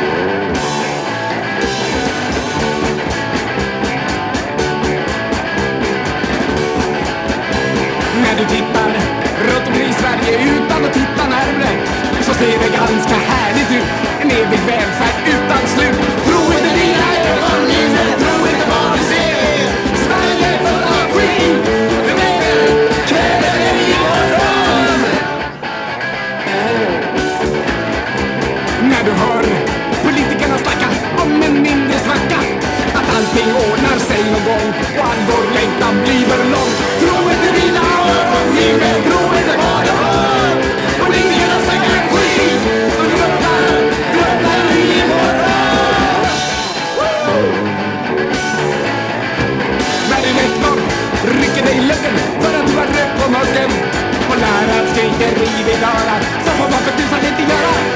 Yeah. ite rive da rat za pobo beti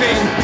sing.